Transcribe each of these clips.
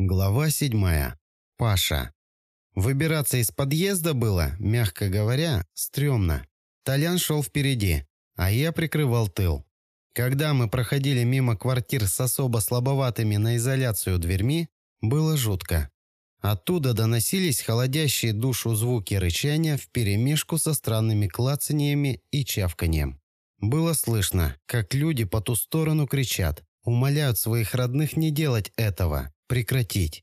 Глава седьмая. Паша. Выбираться из подъезда было, мягко говоря, стрёмно. Толян шел впереди, а я прикрывал тыл. Когда мы проходили мимо квартир с особо слабоватыми на изоляцию дверьми, было жутко. Оттуда доносились холодящие душу звуки рычания вперемешку со странными клацаниями и чавканием. Было слышно, как люди по ту сторону кричат, умоляют своих родных не делать этого, прекратить.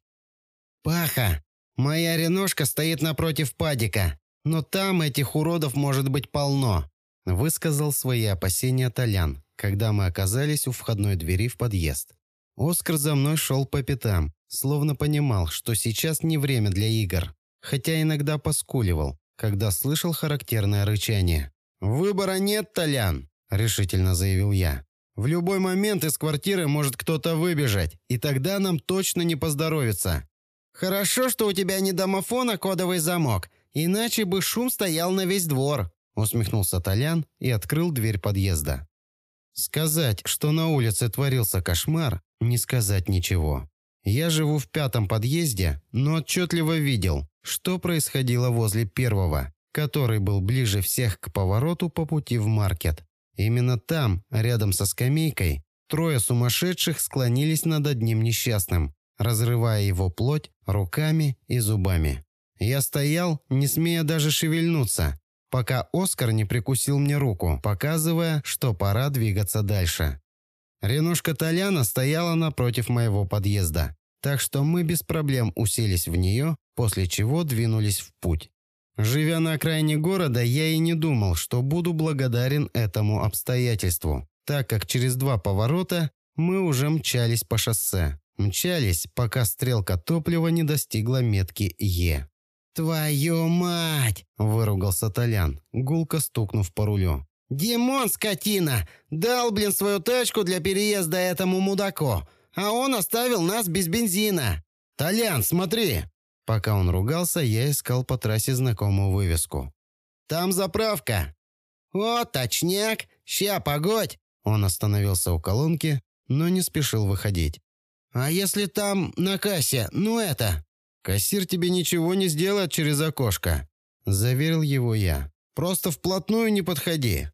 «Паха, моя реношка стоит напротив падика, но там этих уродов может быть полно», высказал свои опасения Толян, когда мы оказались у входной двери в подъезд. Оскар за мной шел по пятам, словно понимал, что сейчас не время для игр, хотя иногда поскуливал, когда слышал характерное рычание. «Выбора нет, Толян», – решительно заявил я. В любой момент из квартиры может кто-то выбежать, и тогда нам точно не поздоровится. Хорошо, что у тебя не домофон, а кодовый замок, иначе бы шум стоял на весь двор, усмехнулся Толян и открыл дверь подъезда. Сказать, что на улице творился кошмар, не сказать ничего. Я живу в пятом подъезде, но отчетливо видел, что происходило возле первого, который был ближе всех к повороту по пути в маркет. Именно там, рядом со скамейкой, трое сумасшедших склонились над одним несчастным, разрывая его плоть руками и зубами. Я стоял, не смея даже шевельнуться, пока Оскар не прикусил мне руку, показывая, что пора двигаться дальше. Ренушка Толяна стояла напротив моего подъезда, так что мы без проблем уселись в нее, после чего двинулись в путь. Живя на окраине города, я и не думал, что буду благодарен этому обстоятельству, так как через два поворота мы уже мчались по шоссе. Мчались, пока стрелка топлива не достигла метки Е. «Твою мать!» – выругался Толян, гулко стукнув по рулю. «Димон, скотина! Дал, блин, свою тачку для переезда этому мудаку, а он оставил нас без бензина! Толян, смотри!» Пока он ругался, я искал по трассе знакомую вывеску. «Там заправка!» «О, точняк! Ща, погодь!» Он остановился у колонки, но не спешил выходить. «А если там на кассе, ну это...» «Кассир тебе ничего не сделает через окошко», – заверил его я. «Просто вплотную не подходи».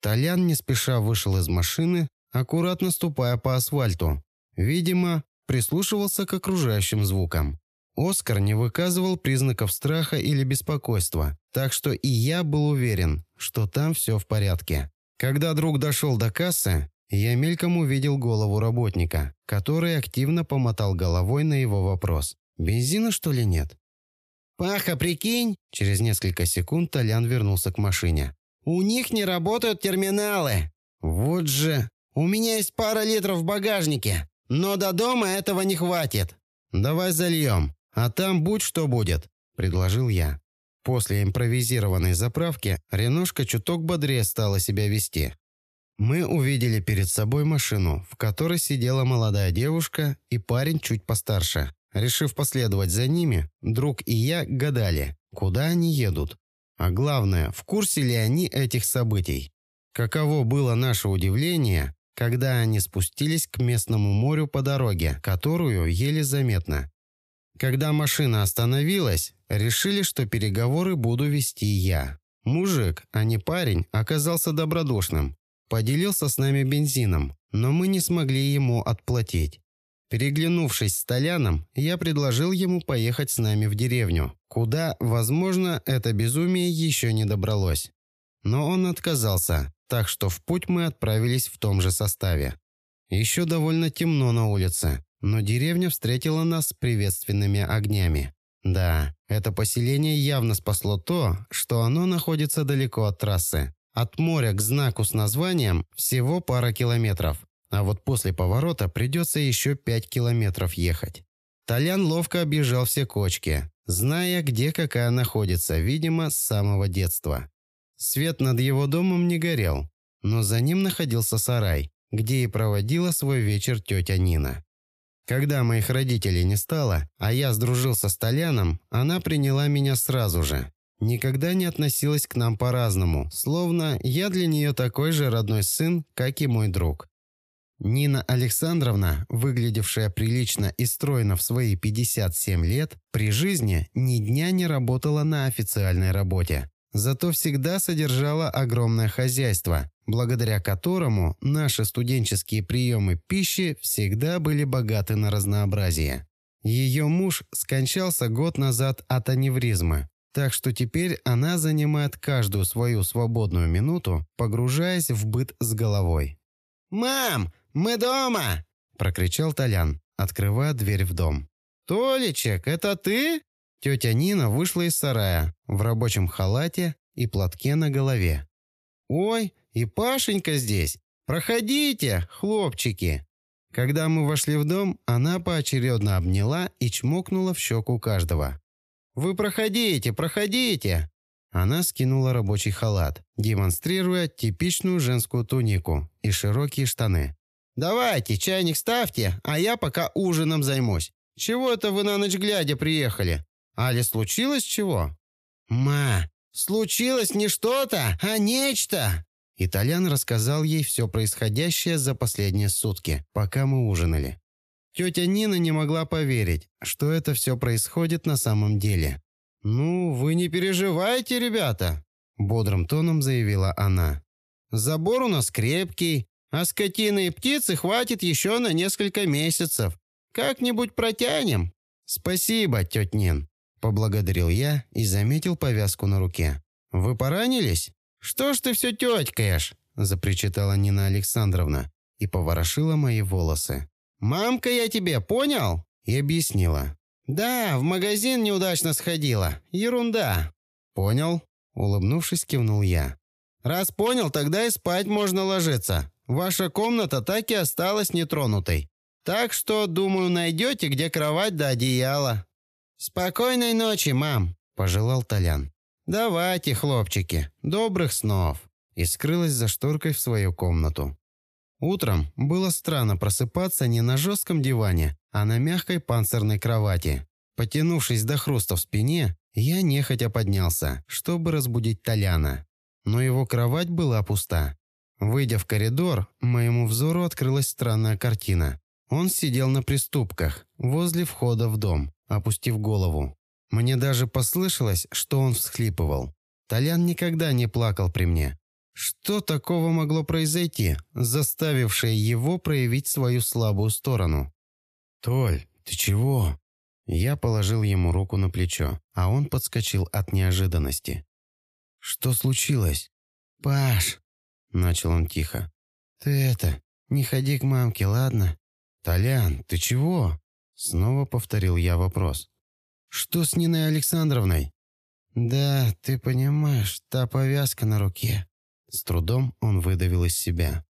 Толян не спеша вышел из машины, аккуратно ступая по асфальту. Видимо, прислушивался к окружающим звукам. Оскар не выказывал признаков страха или беспокойства, так что и я был уверен, что там все в порядке. Когда друг дошел до кассы, я мельком увидел голову работника, который активно помотал головой на его вопрос. «Бензина, что ли, нет?» «Паха, прикинь!» Через несколько секунд Толян вернулся к машине. «У них не работают терминалы!» «Вот же! У меня есть пара литров в багажнике, но до дома этого не хватит!» «Давай зальем!» «А там будь что будет», – предложил я. После импровизированной заправки Реношка чуток бодрее стала себя вести. Мы увидели перед собой машину, в которой сидела молодая девушка и парень чуть постарше. Решив последовать за ними, друг и я гадали, куда они едут. А главное, в курсе ли они этих событий. Каково было наше удивление, когда они спустились к местному морю по дороге, которую еле заметно. Когда машина остановилась, решили, что переговоры буду вести я. Мужик, а не парень, оказался добродушным. Поделился с нами бензином, но мы не смогли ему отплатить. Переглянувшись с Толяном, я предложил ему поехать с нами в деревню, куда, возможно, это безумие еще не добралось. Но он отказался, так что в путь мы отправились в том же составе. Еще довольно темно на улице, но деревня встретила нас приветственными огнями. Да, это поселение явно спасло то, что оно находится далеко от трассы. От моря к знаку с названием всего пара километров, а вот после поворота придется еще пять километров ехать. Толян ловко объезжал все кочки, зная, где какая находится, видимо, с самого детства. Свет над его домом не горел, но за ним находился сарай, где и проводила свой вечер тетя Нина. Когда моих родителей не стало, а я сдружился с Толяном, она приняла меня сразу же. Никогда не относилась к нам по-разному, словно я для нее такой же родной сын, как и мой друг. Нина Александровна, выглядевшая прилично и стройно в свои 57 лет, при жизни ни дня не работала на официальной работе. Зато всегда содержала огромное хозяйство, благодаря которому наши студенческие приемы пищи всегда были богаты на разнообразие. Ее муж скончался год назад от аневризмы, так что теперь она занимает каждую свою свободную минуту, погружаясь в быт с головой. «Мам, мы дома!» – прокричал Толян, открывая дверь в дом. «Толичек, это ты?» Тетя Нина вышла из сарая в рабочем халате и платке на голове. «Ой, и Пашенька здесь! Проходите, хлопчики!» Когда мы вошли в дом, она поочередно обняла и чмокнула в щеку каждого. «Вы проходите, проходите!» Она скинула рабочий халат, демонстрируя типичную женскую тунику и широкие штаны. «Давайте, чайник ставьте, а я пока ужином займусь. Чего это вы на ночь глядя приехали? Али случилось чего?» «Ма, случилось не что-то, а нечто!» Итальян рассказал ей все происходящее за последние сутки, пока мы ужинали. Тетя Нина не могла поверить, что это все происходит на самом деле. «Ну, вы не переживайте, ребята», – бодрым тоном заявила она. «Забор у нас крепкий, а скотины и птицы хватит еще на несколько месяцев. Как-нибудь протянем». «Спасибо, тетя Нин», – поблагодарил я и заметил повязку на руке. «Вы поранились?» «Что ж ты все теткаешь?» – запричитала Нина Александровна и поворошила мои волосы. «Мамка я тебе, понял?» И объяснила. «Да, в магазин неудачно сходила. Ерунда». «Понял?» – улыбнувшись, кивнул я. «Раз понял, тогда и спать можно ложиться. Ваша комната так и осталась нетронутой. Так что, думаю, найдете, где кровать да одеяло». «Спокойной ночи, мам», – пожелал Толян. «Давайте, хлопчики, добрых снов!» и скрылась за шторкой в свою комнату. Утром было странно просыпаться не на жестком диване, а на мягкой панцирной кровати. Потянувшись до хруста в спине, я нехотя поднялся, чтобы разбудить Толяна. Но его кровать была пуста. Выйдя в коридор, моему взору открылась странная картина. Он сидел на приступках, возле входа в дом, опустив голову. Мне даже послышалось, что он всхлипывал. Толян никогда не плакал при мне. Что такого могло произойти, заставившее его проявить свою слабую сторону? «Толь, ты чего?» Я положил ему руку на плечо, а он подскочил от неожиданности. «Что случилось?» «Паш!» – начал он тихо. «Ты это, не ходи к мамке, ладно?» «Толян, ты чего?» – снова повторил я вопрос. «Что с Ниной Александровной?» «Да, ты понимаешь, та повязка на руке». С трудом он выдавил из себя.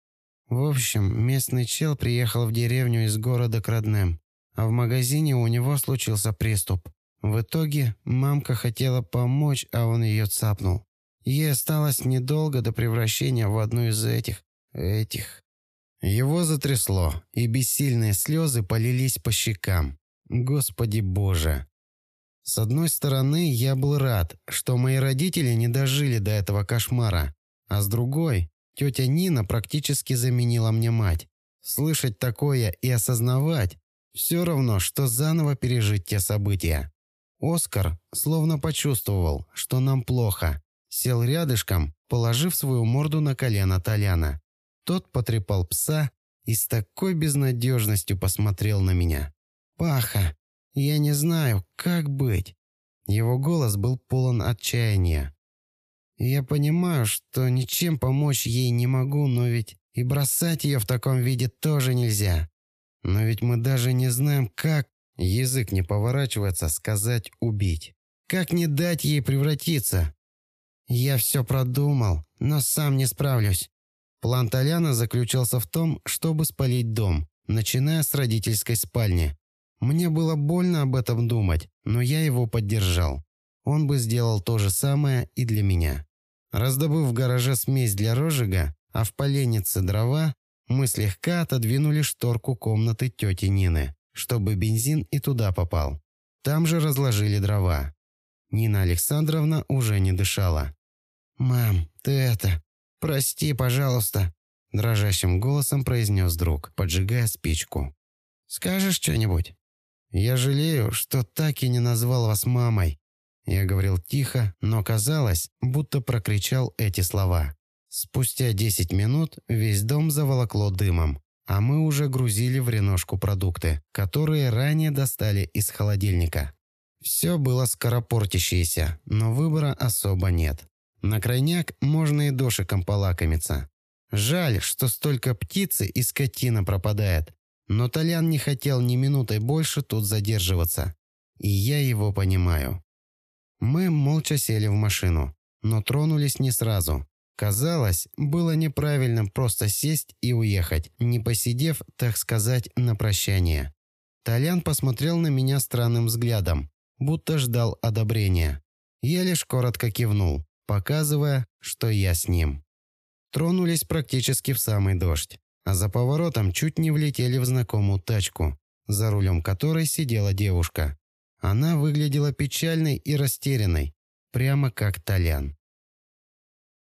В общем, местный чел приехал в деревню из города к родным, а в магазине у него случился приступ. В итоге мамка хотела помочь, а он ее цапнул. Ей осталось недолго до превращения в одну из этих... этих... Его затрясло, и бессильные слезы полились по щекам. Господи Боже! С одной стороны, я был рад, что мои родители не дожили до этого кошмара, а с другой, тетя Нина практически заменила мне мать. Слышать такое и осознавать – все равно, что заново пережить те события. Оскар словно почувствовал, что нам плохо. Сел рядышком, положив свою морду на колено Толяна. Тот потрепал пса и с такой безнадежностью посмотрел на меня. «Паха, я не знаю, как быть». Его голос был полон отчаяния. «Я понимаю, что ничем помочь ей не могу, но ведь и бросать ее в таком виде тоже нельзя. Но ведь мы даже не знаем, как...» Язык не поворачивается сказать «убить». Как не дать ей превратиться? Я все продумал, но сам не справлюсь. План Толяна заключался в том, чтобы спалить дом, начиная с родительской спальни. Мне было больно об этом думать, но я его поддержал. Он бы сделал то же самое и для меня. Раздобыв в гараже смесь для розжига, а в поленнице дрова, мы слегка отодвинули шторку комнаты тети Нины, чтобы бензин и туда попал. Там же разложили дрова. Нина Александровна уже не дышала. «Мам, ты это... Прости, пожалуйста». дрожащим голосом произнес друг, поджигая спичку. «Скажешь что-нибудь?» «Я жалею, что так и не назвал вас мамой». Я говорил тихо, но казалось, будто прокричал эти слова. Спустя 10 минут весь дом заволокло дымом, а мы уже грузили в реношку продукты, которые ранее достали из холодильника. Все было скоропортящееся, но выбора особо нет. На крайняк можно и дошиком полакомиться. Жаль, что столько птицы и скотина пропадает. Но Толян не хотел ни минутой больше тут задерживаться. И я его понимаю. Мы молча сели в машину, но тронулись не сразу. Казалось, было неправильным просто сесть и уехать, не посидев, так сказать, на прощание. Толян посмотрел на меня странным взглядом, будто ждал одобрения. Я лишь коротко кивнул, показывая, что я с ним. Тронулись практически в самый дождь, а за поворотом чуть не влетели в знакомую тачку, за рулем которой сидела девушка. Она выглядела печальной и растерянной, прямо как Толян.